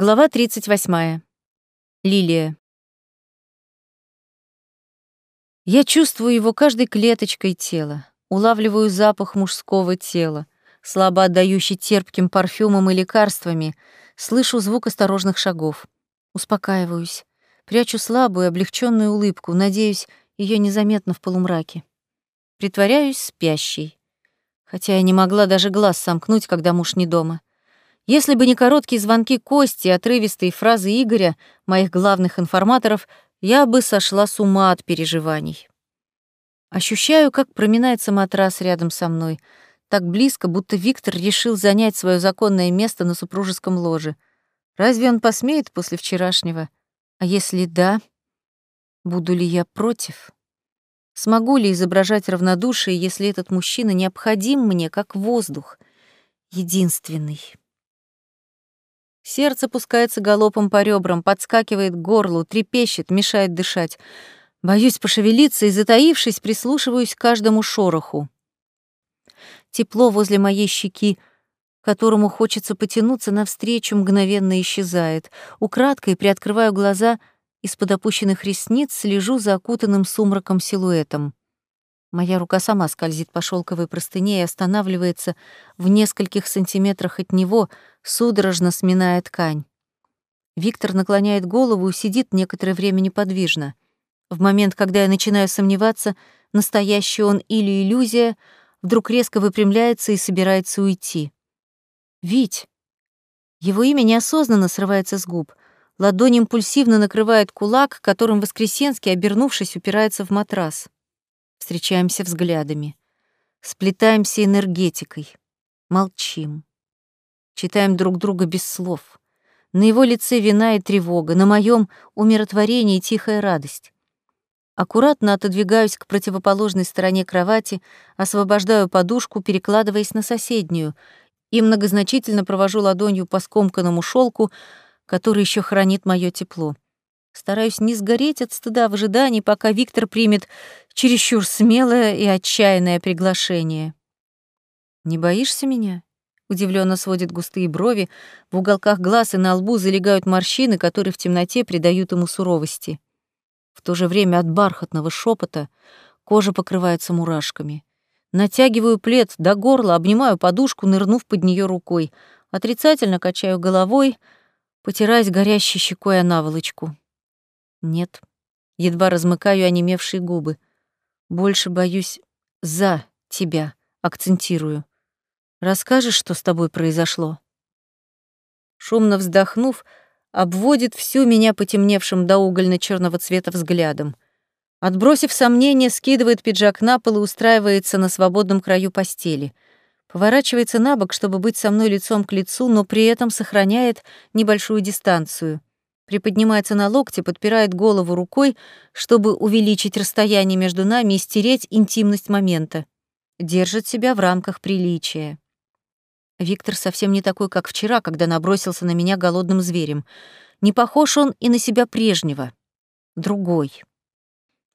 Глава 38. Лилия. Я чувствую его каждой клеточкой тела, улавливаю запах мужского тела, слабо отдающий терпким парфюмом и лекарствами, слышу звук осторожных шагов. Успокаиваюсь, прячу слабую, облегченную улыбку, надеюсь, ее незаметно в полумраке. Притворяюсь спящей, хотя я не могла даже глаз сомкнуть, когда муж не дома. Если бы не короткие звонки Кости и отрывистые фразы Игоря, моих главных информаторов, я бы сошла с ума от переживаний. Ощущаю, как проминается матрас рядом со мной, так близко, будто Виктор решил занять свое законное место на супружеском ложе. Разве он посмеет после вчерашнего? А если да, буду ли я против? Смогу ли изображать равнодушие, если этот мужчина необходим мне, как воздух, единственный? Сердце пускается галопом по ребрам, подскакивает к горлу, трепещет, мешает дышать. Боюсь пошевелиться и, затаившись, прислушиваюсь к каждому шороху. Тепло возле моей щеки, которому хочется потянуться навстречу, мгновенно исчезает. Украдкой приоткрываю глаза, из-под опущенных ресниц слежу за окутанным сумраком силуэтом. Моя рука сама скользит по шелковой простыне и останавливается в нескольких сантиметрах от него, судорожно сминая ткань. Виктор наклоняет голову и сидит некоторое время неподвижно. В момент, когда я начинаю сомневаться, настоящий он или иллюзия, вдруг резко выпрямляется и собирается уйти. «Вить!» Его имя неосознанно срывается с губ. Ладонь импульсивно накрывает кулак, которым Воскресенский, обернувшись, упирается в матрас. Встречаемся взглядами. Сплетаемся энергетикой. Молчим. Читаем друг друга без слов. На его лице вина и тревога, на моем умиротворение и тихая радость. Аккуратно отодвигаюсь к противоположной стороне кровати, освобождаю подушку, перекладываясь на соседнюю, и многозначительно провожу ладонью по скомканному шелку, который еще хранит мое тепло. Стараюсь не сгореть от стыда в ожидании, пока Виктор примет чересчур смелое и отчаянное приглашение. «Не боишься меня?» Удивленно сводит густые брови, в уголках глаз и на лбу залегают морщины, которые в темноте придают ему суровости. В то же время от бархатного шепота кожа покрывается мурашками. Натягиваю плед до горла, обнимаю подушку, нырнув под нее рукой. Отрицательно качаю головой, потираясь горящей щекой о наволочку. Нет. Едва размыкаю онемевшие губы. Больше боюсь за тебя, акцентирую. Расскажешь, что с тобой произошло?» Шумно вздохнув, обводит всю меня потемневшим до угольно черного цвета взглядом. Отбросив сомнения, скидывает пиджак на пол и устраивается на свободном краю постели. Поворачивается на бок, чтобы быть со мной лицом к лицу, но при этом сохраняет небольшую дистанцию. Приподнимается на локте, подпирает голову рукой, чтобы увеличить расстояние между нами и стереть интимность момента. Держит себя в рамках приличия. Виктор совсем не такой, как вчера, когда набросился на меня голодным зверем. Не похож он и на себя прежнего. Другой.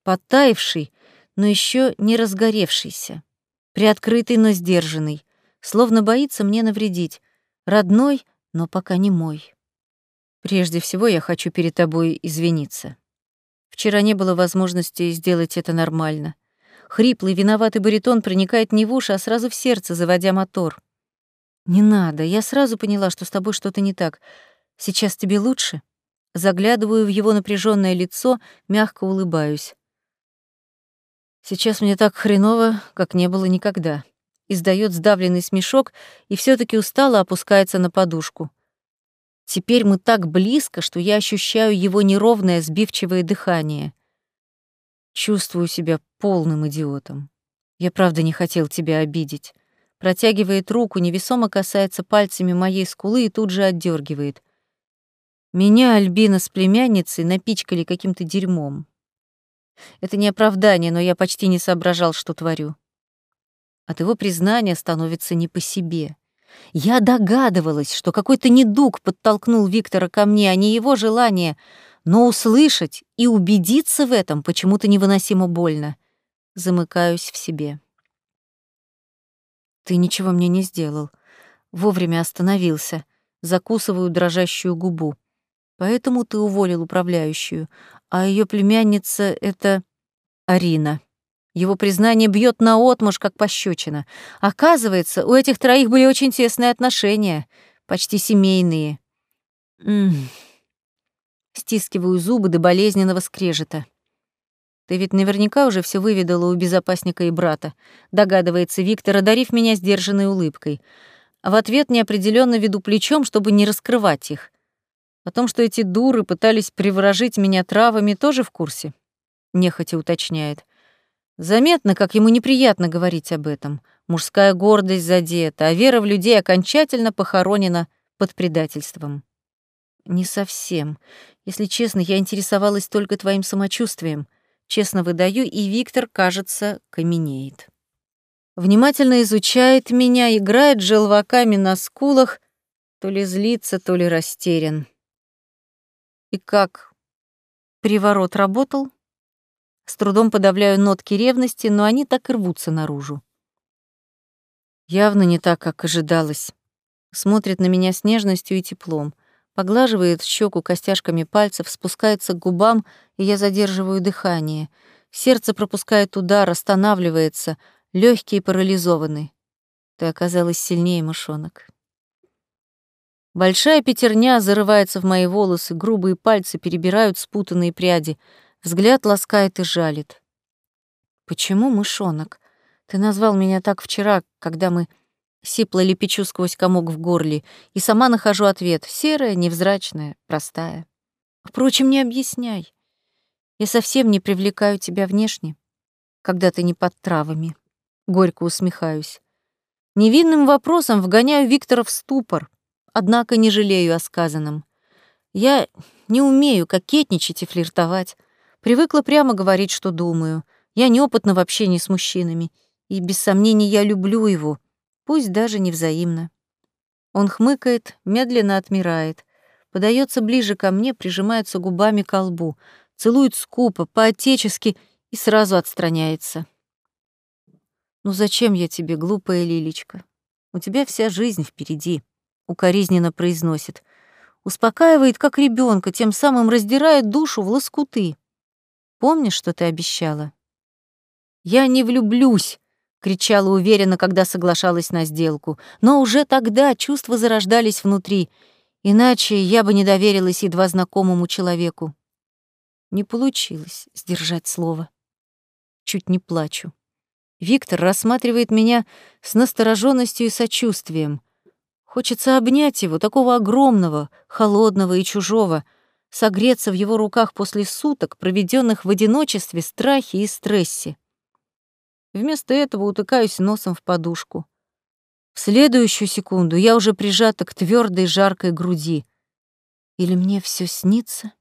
Подтаивший, но еще не разгоревшийся. Приоткрытый, но сдержанный. Словно боится мне навредить. Родной, но пока не мой. Прежде всего я хочу перед тобой извиниться. Вчера не было возможности сделать это нормально. Хриплый, виноватый баритон проникает не в уши, а сразу в сердце, заводя мотор. «Не надо, я сразу поняла, что с тобой что-то не так. Сейчас тебе лучше?» Заглядываю в его напряженное лицо, мягко улыбаюсь. «Сейчас мне так хреново, как не было никогда». Издает сдавленный смешок и все таки устало опускается на подушку. Теперь мы так близко, что я ощущаю его неровное сбивчивое дыхание. Чувствую себя полным идиотом. Я правда не хотел тебя обидеть протягивает руку, невесомо касается пальцами моей скулы и тут же отдергивает. Меня Альбина с племянницей напичкали каким-то дерьмом. Это не оправдание, но я почти не соображал, что творю. От его признания становится не по себе. Я догадывалась, что какой-то недуг подтолкнул Виктора ко мне, а не его желание, но услышать и убедиться в этом почему-то невыносимо больно. Замыкаюсь в себе. Ты ничего мне не сделал. Вовремя остановился. закусываю дрожащую губу. Поэтому ты уволил управляющую, а ее племянница — это Арина. Его признание бьет наотмашь, как пощечина. Оказывается, у этих троих были очень тесные отношения, почти семейные. -м. Стискиваю зубы до болезненного скрежета. Ты ведь наверняка уже все выведала у безопасника и брата, догадывается Виктор, одарив меня сдержанной улыбкой. А в ответ неопределенно веду плечом, чтобы не раскрывать их. О том, что эти дуры пытались приворожить меня травами, тоже в курсе. Нехотя уточняет. Заметно, как ему неприятно говорить об этом. Мужская гордость задета, а вера в людей окончательно похоронена под предательством. Не совсем. Если честно, я интересовалась только твоим самочувствием. Честно выдаю, и Виктор, кажется, каменеет. Внимательно изучает меня, играет желваками на скулах, то ли злится, то ли растерян. И как? Приворот работал? С трудом подавляю нотки ревности, но они так и рвутся наружу. Явно не так, как ожидалось. Смотрит на меня с нежностью и теплом. Поглаживает щеку костяшками пальцев, спускается к губам, и я задерживаю дыхание. Сердце пропускает удар, останавливается, легкие парализованы. Ты оказалась сильнее, мышонок. Большая пятерня зарывается в мои волосы, грубые пальцы перебирают спутанные пряди, взгляд ласкает и жалит. «Почему мышонок? Ты назвал меня так вчера, когда мы...» Сипло лепечу сквозь комок в горле, и сама нахожу ответ. Серая, невзрачная, простая. Впрочем, не объясняй. Я совсем не привлекаю тебя внешне, когда ты не под травами. Горько усмехаюсь. Невинным вопросом вгоняю Виктора в ступор однако не жалею о сказанном. Я не умею кокетничать и флиртовать. Привыкла прямо говорить, что думаю. Я неопытна в общении с мужчинами. И, без сомнений, я люблю его, пусть даже невзаимно. Он хмыкает, медленно отмирает, подается ближе ко мне, прижимается губами к лбу, целует скупо, по-отечески и сразу отстраняется. «Ну зачем я тебе, глупая Лилечка? У тебя вся жизнь впереди» укоризненно произносит. Успокаивает, как ребенка, тем самым раздирает душу в лоскуты. Помнишь, что ты обещала? Я не влюблюсь, кричала уверенно, когда соглашалась на сделку. Но уже тогда чувства зарождались внутри, иначе я бы не доверилась едва знакомому человеку. Не получилось сдержать слово. Чуть не плачу. Виктор рассматривает меня с настороженностью и сочувствием. Хочется обнять его, такого огромного, холодного и чужого, согреться в его руках после суток, проведенных в одиночестве, страхе и стрессе. Вместо этого утыкаюсь носом в подушку. В следующую секунду я уже прижата к твердой жаркой груди. Или мне все снится?